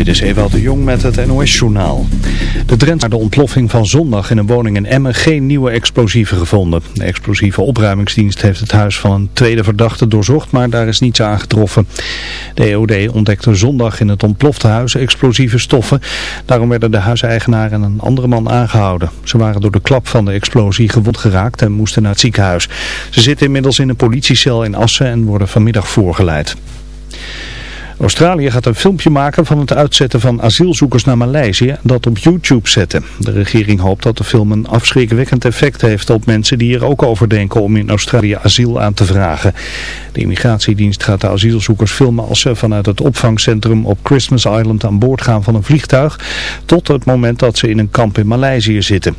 Dit is Ewout de Jong met het NOS-journaal. De Drenthe naar de ontploffing van zondag in een woning in Emmen geen nieuwe explosieven gevonden. De explosieve opruimingsdienst heeft het huis van een tweede verdachte doorzocht, maar daar is niets aangetroffen. De EOD ontdekte zondag in het ontplofte huis explosieve stoffen. Daarom werden de huiseigenaar en een andere man aangehouden. Ze waren door de klap van de explosie gewond geraakt en moesten naar het ziekenhuis. Ze zitten inmiddels in een politiecel in Assen en worden vanmiddag voorgeleid. Australië gaat een filmpje maken van het uitzetten van asielzoekers naar Maleisië dat op YouTube zetten. De regering hoopt dat de film een afschrikwekkend effect heeft op mensen die er ook over denken om in Australië asiel aan te vragen. De immigratiedienst gaat de asielzoekers filmen als ze vanuit het opvangcentrum op Christmas Island aan boord gaan van een vliegtuig tot het moment dat ze in een kamp in Maleisië zitten.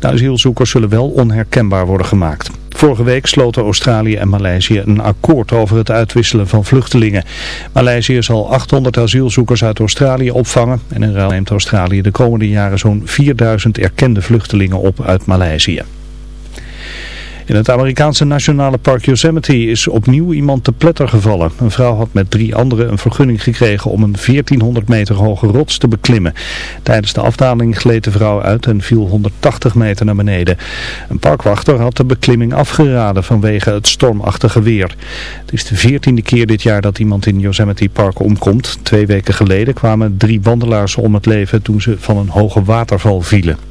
De asielzoekers zullen wel onherkenbaar worden gemaakt. Vorige week sloten Australië en Maleisië een akkoord over het uitwisselen van vluchtelingen. Maleisië zal 800 asielzoekers uit Australië opvangen en in ruil neemt Australië de komende jaren zo'n 4000 erkende vluchtelingen op uit Maleisië. In het Amerikaanse nationale park Yosemite is opnieuw iemand te pletter gevallen. Een vrouw had met drie anderen een vergunning gekregen om een 1400 meter hoge rots te beklimmen. Tijdens de afdaling gleed de vrouw uit en viel 180 meter naar beneden. Een parkwachter had de beklimming afgeraden vanwege het stormachtige weer. Het is de veertiende keer dit jaar dat iemand in Yosemite Park omkomt. Twee weken geleden kwamen drie wandelaars om het leven toen ze van een hoge waterval vielen.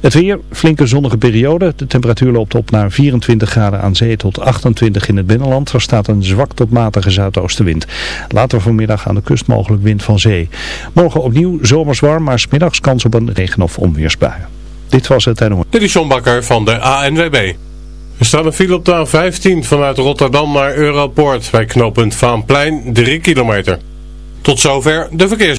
Het weer, flinke zonnige periode. De temperatuur loopt op naar 24 graden aan zee tot 28 in het binnenland. Er staat een zwak tot matige zuidoostenwind. Later vanmiddag aan de kust mogelijk wind van zee. Morgen opnieuw zomers warm, maar smiddags kans op een regen- of onweersbui. Dit was het NOS. Dit is John Bakker van de ANWB. Er staat een file op de A15 vanuit Rotterdam naar Europoort bij knooppunt Vaanplein 3 kilometer. Tot zover de verkeers.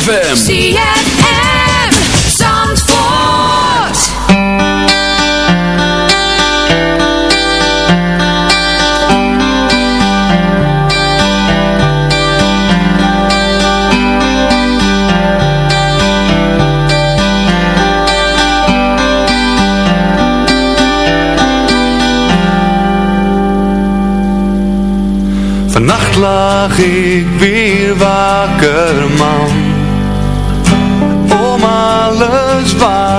ZFM. ZFM. Zandvoort. Vannacht lag ik weer wakker man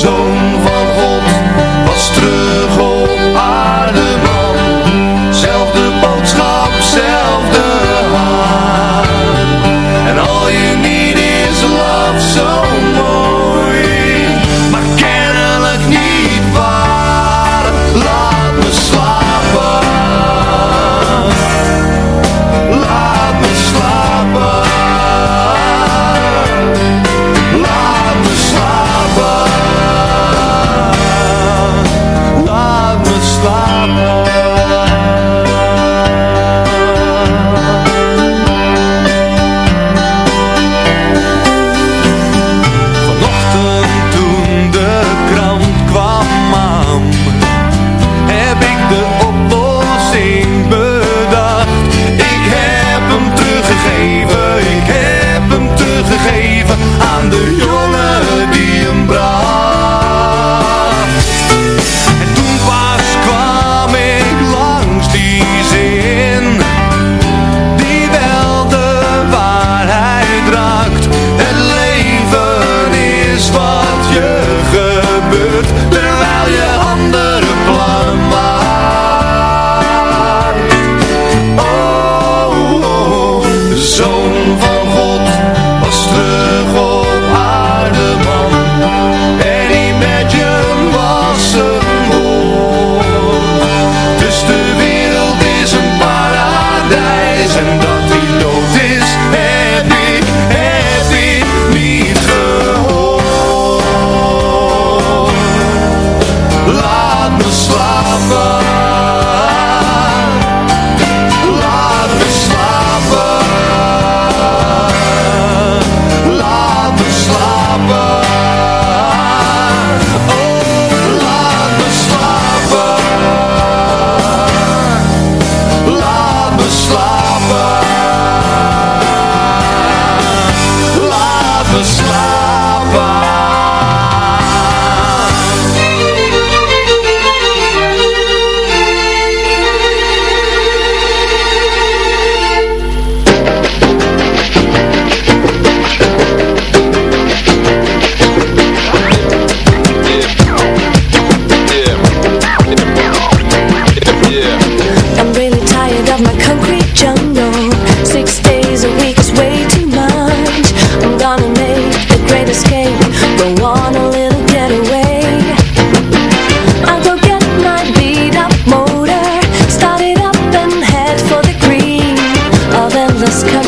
zoon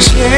change.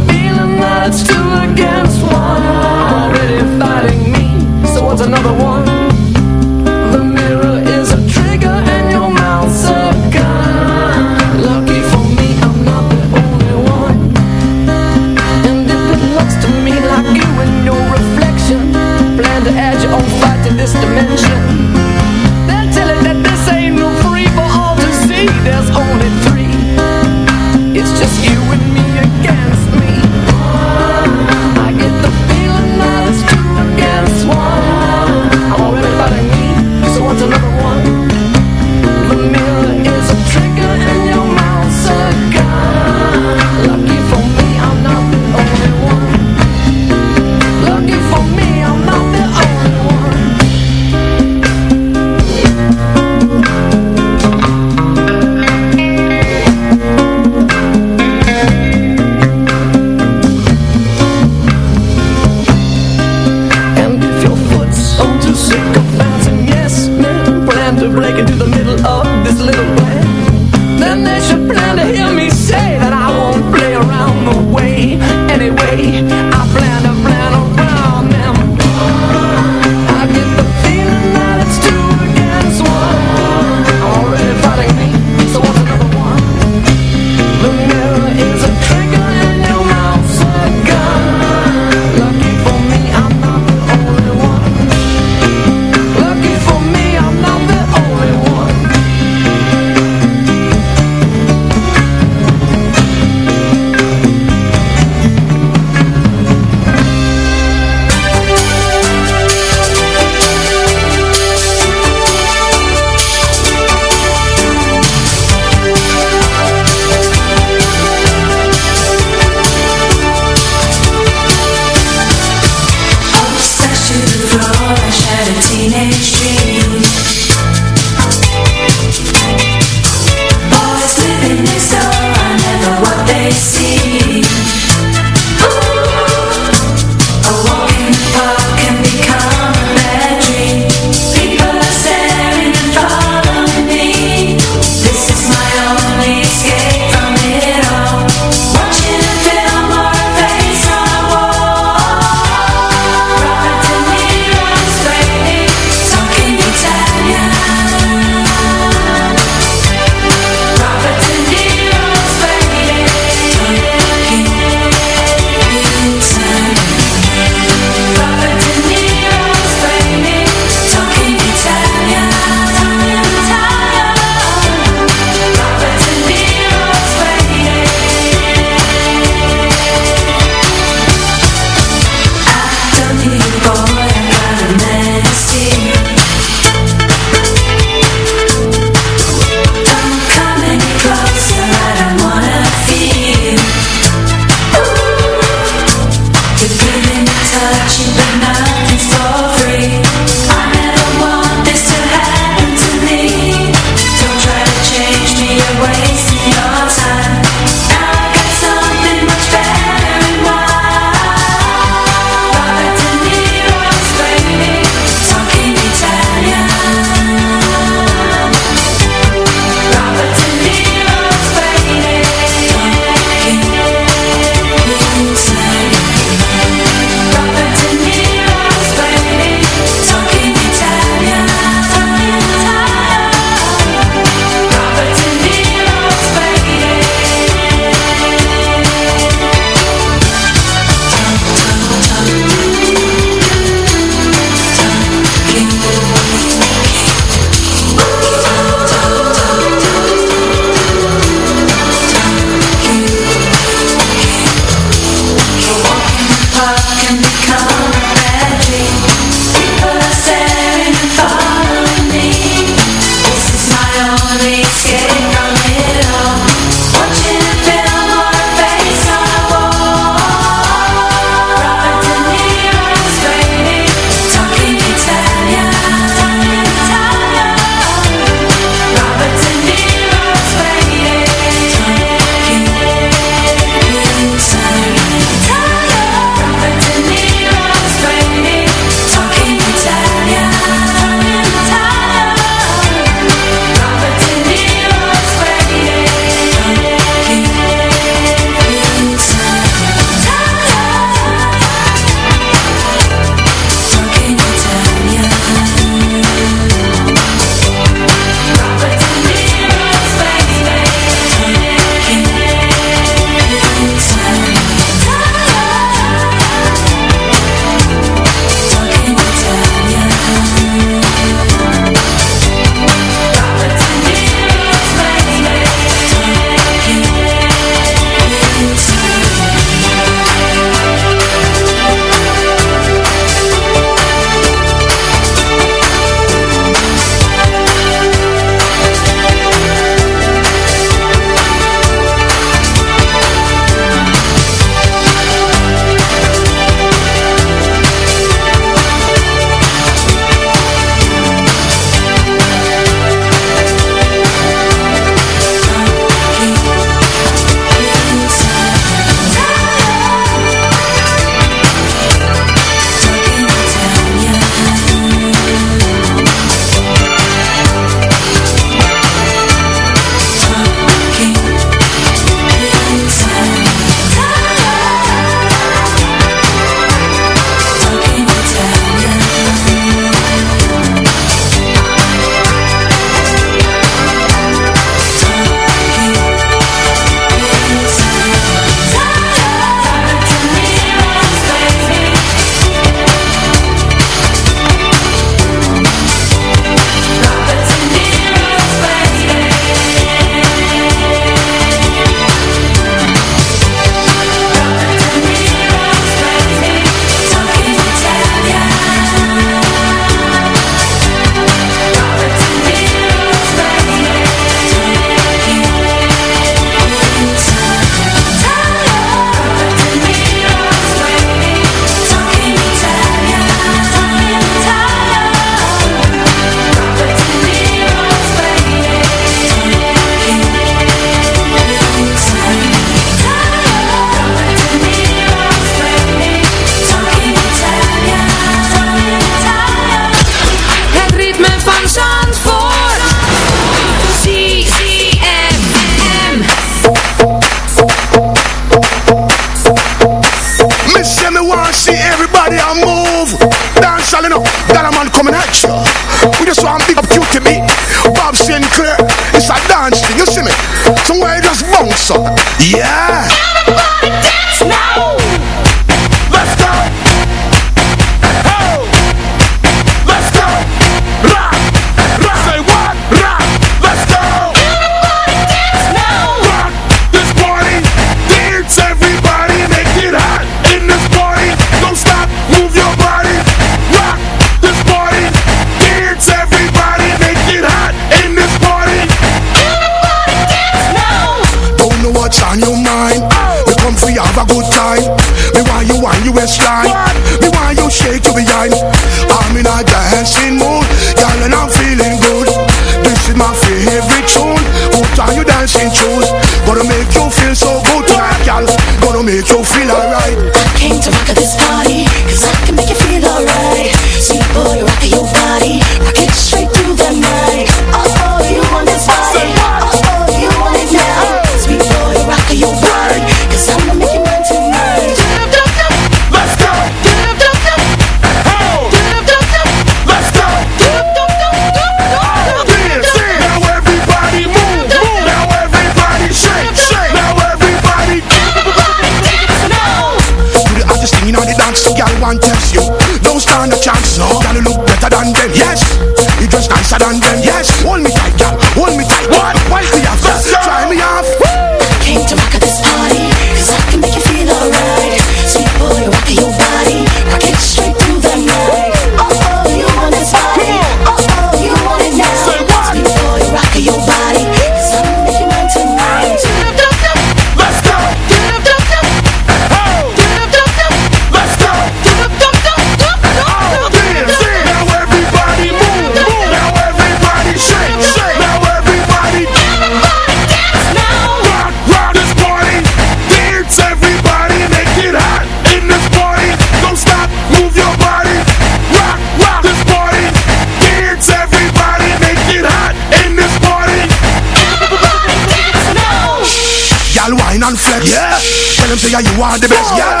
you are the best. Yeah.